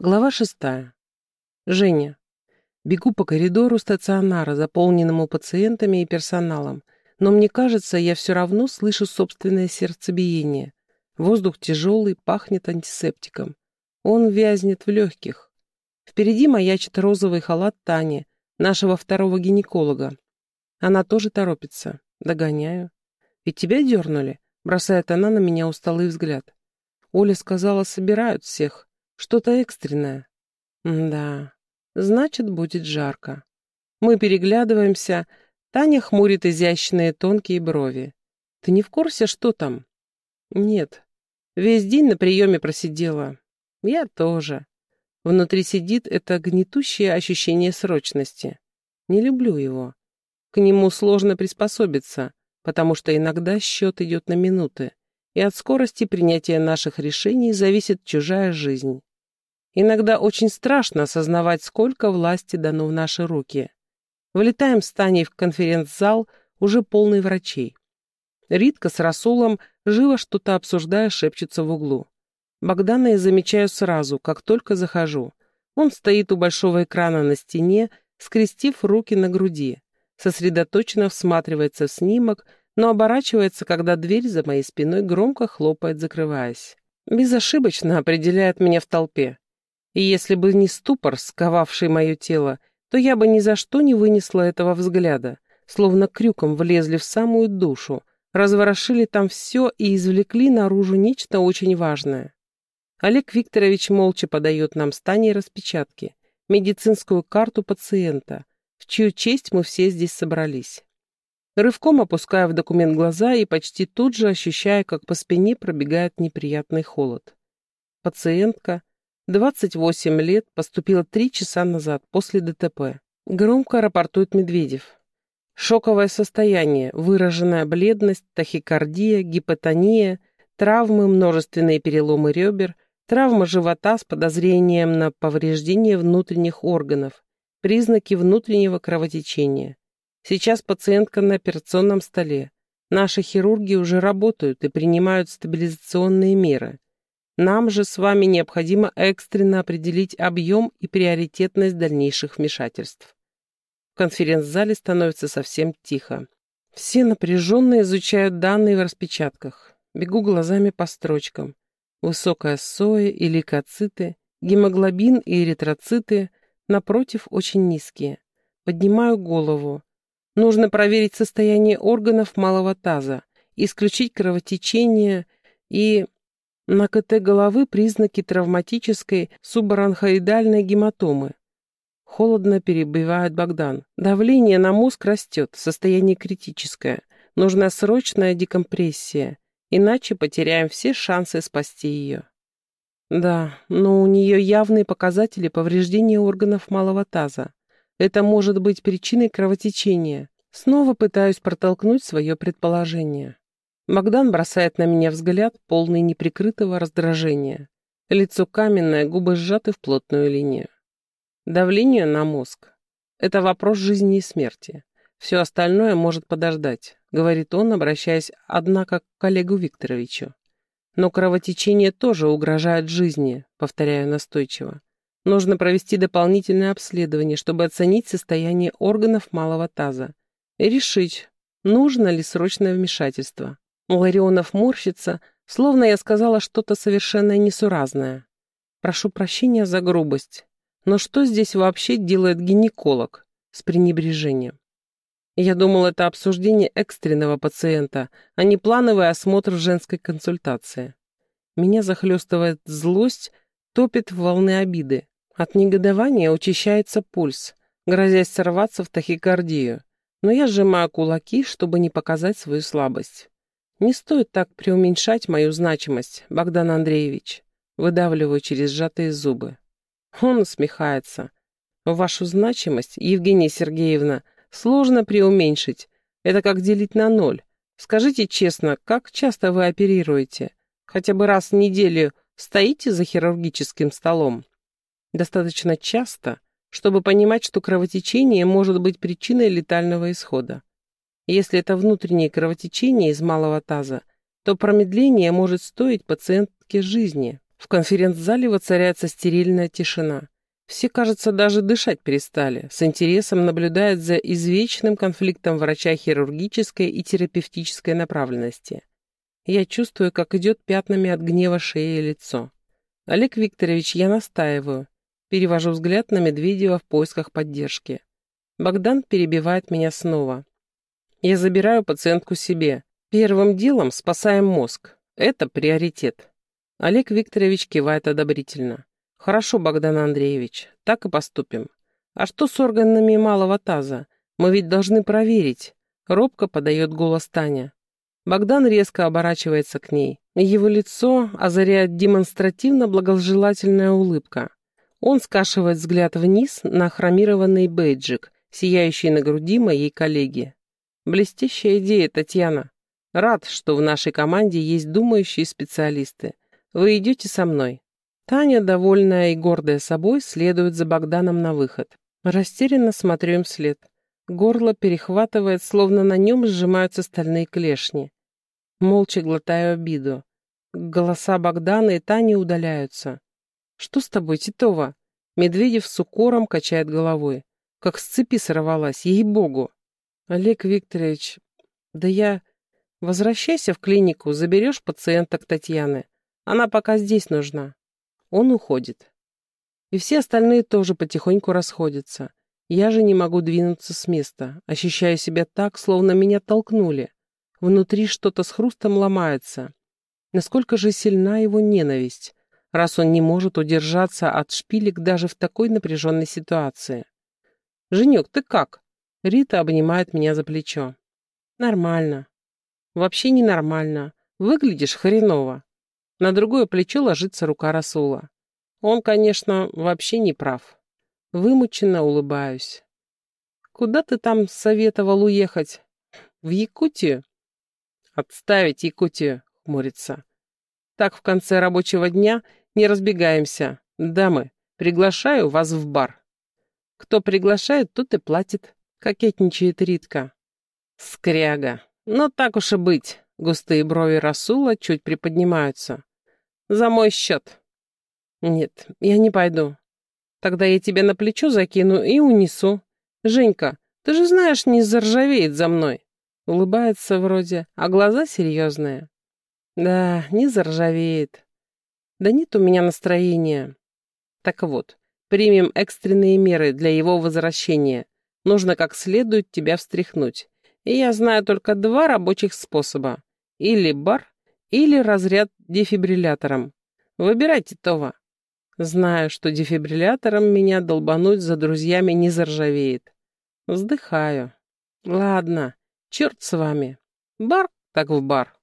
Глава шестая. Женя. Бегу по коридору стационара, заполненному пациентами и персоналом, но мне кажется, я все равно слышу собственное сердцебиение. Воздух тяжелый, пахнет антисептиком. Он вязнет в легких. Впереди маячит розовый халат Тани, нашего второго гинеколога. Она тоже торопится. Догоняю. «Ведь тебя дернули?» — бросает она на меня усталый взгляд. Оля сказала, собирают всех. Что-то экстренное. да, значит, будет жарко. Мы переглядываемся. Таня хмурит изящные тонкие брови. Ты не в курсе, что там? Нет. Весь день на приеме просидела. Я тоже. Внутри сидит это гнетущее ощущение срочности. Не люблю его. К нему сложно приспособиться, потому что иногда счет идет на минуты, и от скорости принятия наших решений зависит чужая жизнь. Иногда очень страшно осознавать, сколько власти дано в наши руки. Вылетаем с Таней в конференц-зал, уже полный врачей. Ритка с Расулом, живо что-то обсуждая, шепчется в углу. Богдана я замечаю сразу, как только захожу. Он стоит у большого экрана на стене, скрестив руки на груди. Сосредоточенно всматривается в снимок, но оборачивается, когда дверь за моей спиной громко хлопает, закрываясь. Безошибочно определяет меня в толпе. И если бы не ступор, сковавший мое тело, то я бы ни за что не вынесла этого взгляда, словно крюком влезли в самую душу, разворошили там все и извлекли наружу нечто очень важное. Олег Викторович молча подает нам с распечатки, медицинскую карту пациента, в чью честь мы все здесь собрались. Рывком опускаю в документ глаза и почти тут же ощущаю, как по спине пробегает неприятный холод. Пациентка, 28 лет, поступила три часа назад, после ДТП. Громко рапортует Медведев. Шоковое состояние, выраженная бледность, тахикардия, гипотония, травмы, множественные переломы ребер, травма живота с подозрением на повреждение внутренних органов, признаки внутреннего кровотечения. Сейчас пациентка на операционном столе. Наши хирурги уже работают и принимают стабилизационные меры. Нам же с вами необходимо экстренно определить объем и приоритетность дальнейших вмешательств. В конференц-зале становится совсем тихо. Все напряженно изучают данные в распечатках. Бегу глазами по строчкам. Высокая соя и лейкоциты, гемоглобин и эритроциты, напротив, очень низкие. Поднимаю голову. Нужно проверить состояние органов малого таза, исключить кровотечение и на КТ головы признаки травматической субаранхоидальной гематомы. Холодно перебивает Богдан. Давление на мозг растет, состояние критическое. Нужна срочная декомпрессия, иначе потеряем все шансы спасти ее. Да, но у нее явные показатели повреждения органов малого таза. Это может быть причиной кровотечения. Снова пытаюсь протолкнуть свое предположение. Богдан бросает на меня взгляд, полный неприкрытого раздражения. Лицо каменное, губы сжаты в плотную линию. Давление на мозг. Это вопрос жизни и смерти. Все остальное может подождать, говорит он, обращаясь, однако, к коллегу Викторовичу. Но кровотечение тоже угрожает жизни, повторяю настойчиво. Нужно провести дополнительное обследование, чтобы оценить состояние органов малого таза и решить, нужно ли срочное вмешательство. Ларионов морщится, словно я сказала что-то совершенно несуразное. Прошу прощения за грубость, но что здесь вообще делает гинеколог с пренебрежением? Я думал, это обсуждение экстренного пациента, а не плановый осмотр в женской консультации. Меня захлестывает злость, топит волны обиды. От негодования учащается пульс, грозясь сорваться в тахикардию. Но я сжимаю кулаки, чтобы не показать свою слабость. Не стоит так преуменьшать мою значимость, Богдан Андреевич. Выдавливаю через сжатые зубы. Он усмехается. Вашу значимость, Евгения Сергеевна, сложно преуменьшить. Это как делить на ноль. Скажите честно, как часто вы оперируете? Хотя бы раз в неделю стоите за хирургическим столом? Достаточно часто, чтобы понимать, что кровотечение может быть причиной летального исхода. Если это внутреннее кровотечение из малого таза, то промедление может стоить пациентке жизни. В конференц-зале воцаряется стерильная тишина. Все, кажется, даже дышать перестали, с интересом наблюдают за извечным конфликтом врача хирургической и терапевтической направленности. Я чувствую, как идет пятнами от гнева шея и лицо. Олег Викторович, я настаиваю. Перевожу взгляд на Медведева в поисках поддержки. Богдан перебивает меня снова. Я забираю пациентку себе. Первым делом спасаем мозг. Это приоритет. Олег Викторович кивает одобрительно. «Хорошо, Богдан Андреевич, так и поступим. А что с органами малого таза? Мы ведь должны проверить». Робко подает голос Таня. Богдан резко оборачивается к ней. Его лицо озаряет демонстративно благожелательная улыбка. Он скашивает взгляд вниз на хромированный бейджик, сияющий на груди моей коллеги. Блестящая идея, Татьяна. Рад, что в нашей команде есть думающие специалисты. Вы идете со мной. Таня, довольная и гордая собой, следует за Богданом на выход. Растерянно смотрю им вслед. Горло перехватывает, словно на нем сжимаются стальные клешни. Молча глотаю обиду. Голоса Богдана и Тани удаляются. «Что с тобой, Титова?» Медведев с укором качает головой. Как с цепи сорвалась, ей-богу. Олег Викторович, да я... Возвращайся в клинику, заберешь пациенток Татьяны. Она пока здесь нужна. Он уходит. И все остальные тоже потихоньку расходятся. Я же не могу двинуться с места, ощущаю себя так, словно меня толкнули. Внутри что-то с хрустом ломается. Насколько же сильна его ненависть, раз он не может удержаться от шпилек даже в такой напряженной ситуации. «Женек, ты как?» Рита обнимает меня за плечо. «Нормально». «Вообще ненормально. Выглядишь хреново». На другое плечо ложится рука Расула. Он, конечно, вообще не прав. Вымученно улыбаюсь. «Куда ты там советовал уехать? В Якутию?» «Отставить Якутию», — хмурится. «Так в конце рабочего дня не разбегаемся. Дамы, приглашаю вас в бар». «Кто приглашает, тот и платит», — кокетничает Ритка. «Скряга. Ну так уж и быть». Густые брови Расула чуть приподнимаются. За мой счет. Нет, я не пойду. Тогда я тебя на плечо закину и унесу. Женька, ты же знаешь, не заржавеет за мной. Улыбается вроде, а глаза серьезные. Да, не заржавеет. Да нет у меня настроения. Так вот, примем экстренные меры для его возвращения. Нужно как следует тебя встряхнуть. И я знаю только два рабочих способа. Или бар, или разряд дефибриллятором. Выбирайте, Това. Знаю, что дефибриллятором меня долбануть за друзьями не заржавеет. Вздыхаю. Ладно, черт с вами. Бар так в бар.